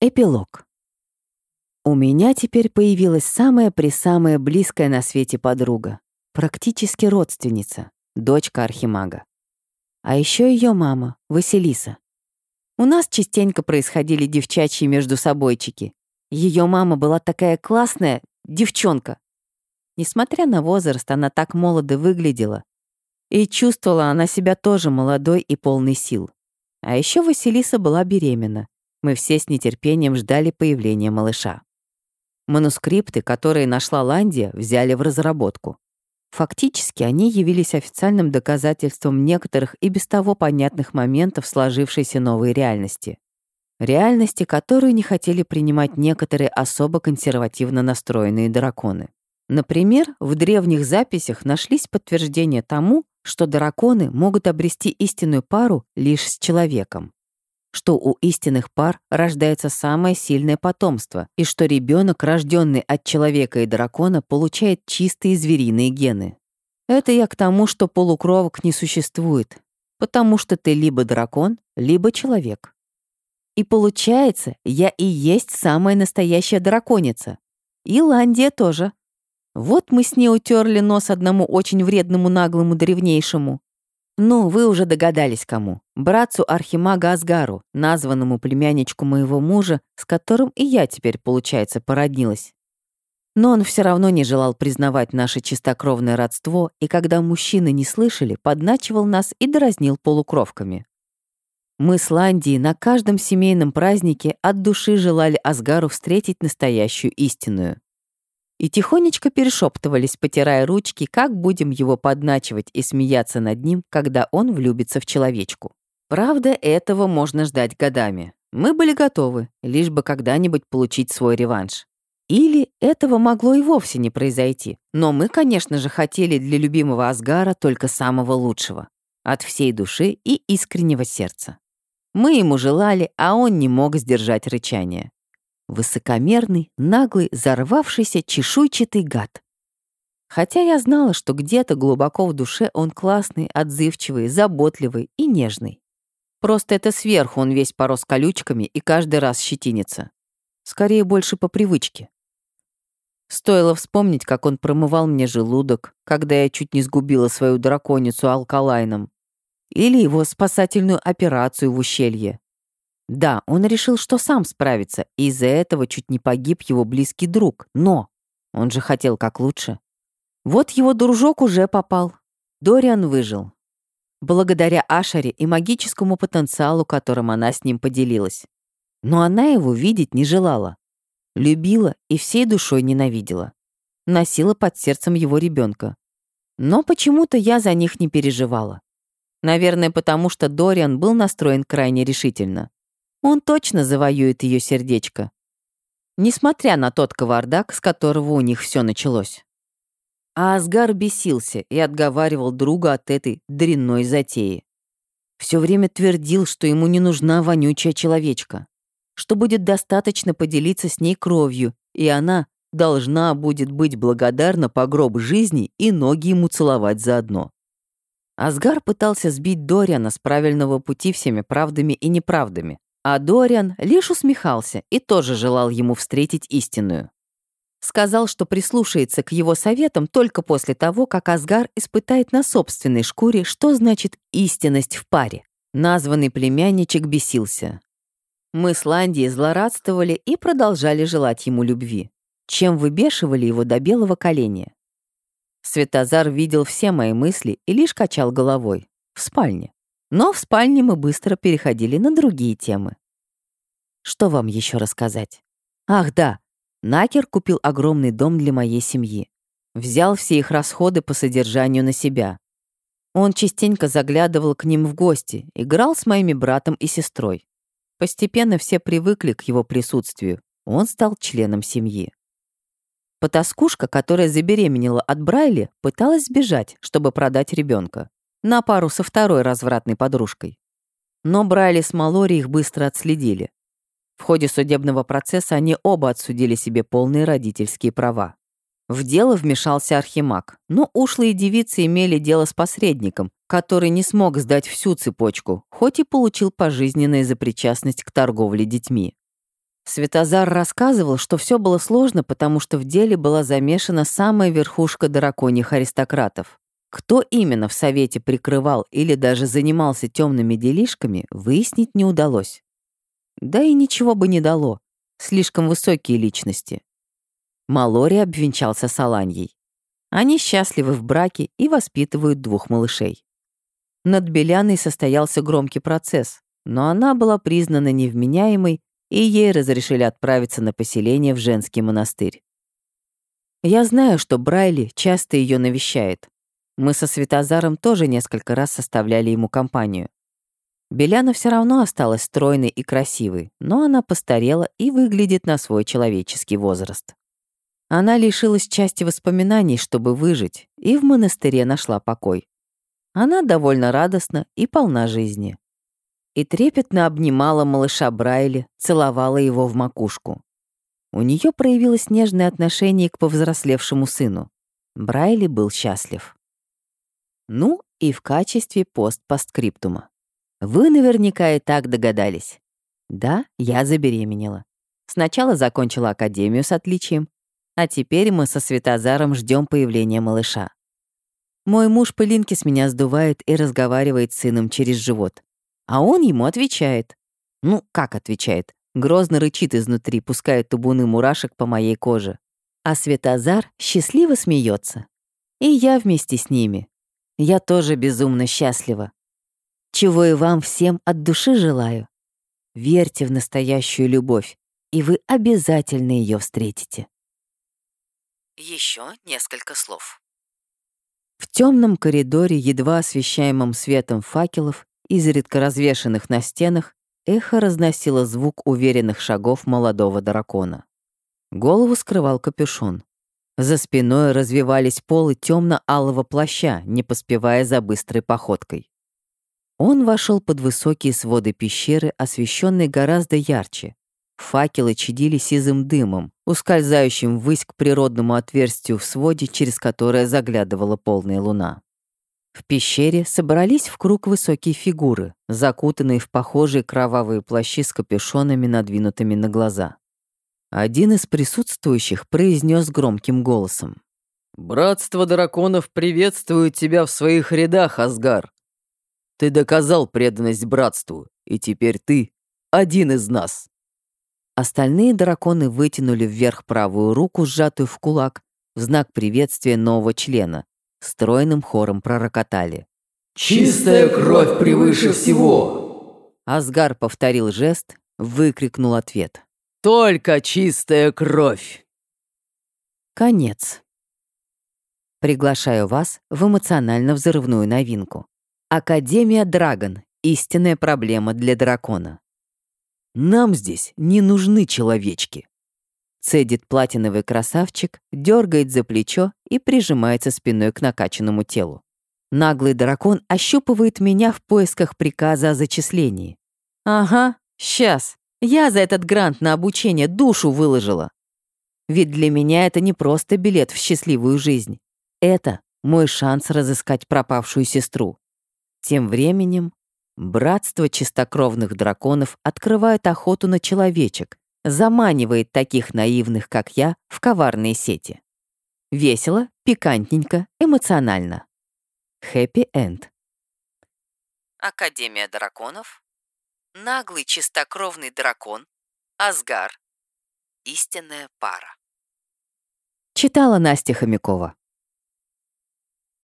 Эпилог. У меня теперь появилась самая-пресамая близкая на свете подруга, практически родственница, дочка Архимага. А еще ее мама, Василиса. У нас частенько происходили девчачьи между собойчики. Ее мама была такая классная девчонка. Несмотря на возраст, она так молодо выглядела. И чувствовала она себя тоже молодой и полной сил. А еще Василиса была беременна. Мы все с нетерпением ждали появления малыша. Манускрипты, которые нашла Ландия, взяли в разработку. Фактически они явились официальным доказательством некоторых и без того понятных моментов сложившейся новой реальности. Реальности, которую не хотели принимать некоторые особо консервативно настроенные драконы. Например, в древних записях нашлись подтверждения тому, что драконы могут обрести истинную пару лишь с человеком что у истинных пар рождается самое сильное потомство, и что ребенок, рожденный от человека и дракона, получает чистые звериные гены. Это я к тому, что полукровок не существует, потому что ты либо дракон, либо человек. И получается, я и есть самая настоящая драконица. И Ландия тоже. Вот мы с ней утерли нос одному очень вредному наглому древнейшему. Ну, вы уже догадались, кому. Братцу Архимага Асгару, названному племянничку моего мужа, с которым и я теперь, получается, породнилась. Но он все равно не желал признавать наше чистокровное родство, и когда мужчины не слышали, подначивал нас и дразнил полукровками. Мы с Ландией на каждом семейном празднике от души желали Асгару встретить настоящую истинную и тихонечко перешептывались, потирая ручки, как будем его подначивать и смеяться над ним, когда он влюбится в человечку. Правда, этого можно ждать годами. Мы были готовы, лишь бы когда-нибудь получить свой реванш. Или этого могло и вовсе не произойти. Но мы, конечно же, хотели для любимого Асгара только самого лучшего. От всей души и искреннего сердца. Мы ему желали, а он не мог сдержать рычание. Высокомерный, наглый, зарвавшийся, чешуйчатый гад. Хотя я знала, что где-то глубоко в душе он классный, отзывчивый, заботливый и нежный. Просто это сверху он весь порос колючками и каждый раз щетинится. Скорее, больше по привычке. Стоило вспомнить, как он промывал мне желудок, когда я чуть не сгубила свою драконицу алкалайном. Или его спасательную операцию в ущелье. Да, он решил, что сам справится, и из-за этого чуть не погиб его близкий друг. Но он же хотел как лучше. Вот его дружок уже попал. Дориан выжил. Благодаря Ашаре и магическому потенциалу, которым она с ним поделилась. Но она его видеть не желала. Любила и всей душой ненавидела. Носила под сердцем его ребенка. Но почему-то я за них не переживала. Наверное, потому что Дориан был настроен крайне решительно. Он точно завоюет ее сердечко. Несмотря на тот кавардак, с которого у них все началось. А Асгар бесился и отговаривал друга от этой дрянной затеи. Все время твердил, что ему не нужна вонючая человечка, что будет достаточно поделиться с ней кровью, и она должна будет быть благодарна по гроб жизни и ноги ему целовать заодно. Асгар пытался сбить Дориана с правильного пути всеми правдами и неправдами, а Дориан лишь усмехался и тоже желал ему встретить истинную. Сказал, что прислушается к его советам только после того, как Асгар испытает на собственной шкуре, что значит истинность в паре. Названный племянничек бесился. Мы с Ландией злорадствовали и продолжали желать ему любви, чем выбешивали его до белого коленя. Светозар видел все мои мысли и лишь качал головой. В спальне. Но в спальне мы быстро переходили на другие темы. Что вам еще рассказать? Ах, да, Накер купил огромный дом для моей семьи. Взял все их расходы по содержанию на себя. Он частенько заглядывал к ним в гости, играл с моими братом и сестрой. Постепенно все привыкли к его присутствию. Он стал членом семьи. Потаскушка, которая забеременела от Брайли, пыталась сбежать, чтобы продать ребенка на пару со второй развратной подружкой. Но Брайли с Малори их быстро отследили. В ходе судебного процесса они оба отсудили себе полные родительские права. В дело вмешался Архимаг, но ушлые девицы имели дело с посредником, который не смог сдать всю цепочку, хоть и получил пожизненное за причастность к торговле детьми. Светозар рассказывал, что все было сложно, потому что в деле была замешана самая верхушка драконьих аристократов. Кто именно в Совете прикрывал или даже занимался темными делишками, выяснить не удалось. Да и ничего бы не дало. Слишком высокие личности. Малори обвенчался с Аланьей. Они счастливы в браке и воспитывают двух малышей. Над Беляной состоялся громкий процесс, но она была признана невменяемой и ей разрешили отправиться на поселение в женский монастырь. Я знаю, что Брайли часто ее навещает. Мы со Светозаром тоже несколько раз составляли ему компанию. Беляна все равно осталась стройной и красивой, но она постарела и выглядит на свой человеческий возраст. Она лишилась части воспоминаний, чтобы выжить, и в монастыре нашла покой. Она довольно радостна и полна жизни и трепетно обнимала малыша Брайли, целовала его в макушку. У нее проявилось нежное отношение к повзрослевшему сыну. Брайли был счастлив. Ну и в качестве постпосткриптума. Вы наверняка и так догадались. Да, я забеременела. Сначала закончила академию с отличием, а теперь мы со Светозаром ждем появления малыша. Мой муж пылинки с меня сдувает и разговаривает с сыном через живот. А он ему отвечает. Ну, как отвечает? Грозно рычит изнутри, пуская тубуны мурашек по моей коже. А Светозар счастливо смеется. И я вместе с ними. Я тоже безумно счастлива. Чего и вам всем от души желаю. Верьте в настоящую любовь, и вы обязательно ее встретите. Еще несколько слов. В темном коридоре, едва освещаемом светом факелов, изредка развешанных на стенах, эхо разносило звук уверенных шагов молодого дракона. Голову скрывал капюшон. За спиной развивались полы темно-алого плаща, не поспевая за быстрой походкой. Он вошел под высокие своды пещеры, освещенные гораздо ярче. Факелы чадили сизым дымом, ускользающим ввысь к природному отверстию в своде, через которое заглядывала полная луна. В пещере собрались в круг высокие фигуры, закутанные в похожие кровавые плащи с капюшонами, надвинутыми на глаза. Один из присутствующих произнес громким голосом. «Братство драконов приветствует тебя в своих рядах, Асгар. Ты доказал преданность братству, и теперь ты один из нас». Остальные драконы вытянули вверх правую руку, сжатую в кулак, в знак приветствия нового члена, Стройным хором пророкотали. «Чистая кровь превыше всего!» Асгар повторил жест, выкрикнул ответ. «Только чистая кровь!» Конец. Приглашаю вас в эмоционально-взрывную новинку. Академия Драгон. Истинная проблема для дракона. Нам здесь не нужны человечки. Цедит платиновый красавчик, дергает за плечо и прижимается спиной к накачанному телу. Наглый дракон ощупывает меня в поисках приказа о зачислении. «Ага, сейчас. Я за этот грант на обучение душу выложила. Ведь для меня это не просто билет в счастливую жизнь. Это мой шанс разыскать пропавшую сестру. Тем временем братство чистокровных драконов открывает охоту на человечек, заманивает таких наивных, как я, в коварные сети. Весело, пикантненько, эмоционально. Хэппи-энд. Академия драконов. Наглый чистокровный дракон. Асгар. Истинная пара. Читала Настя Хомякова.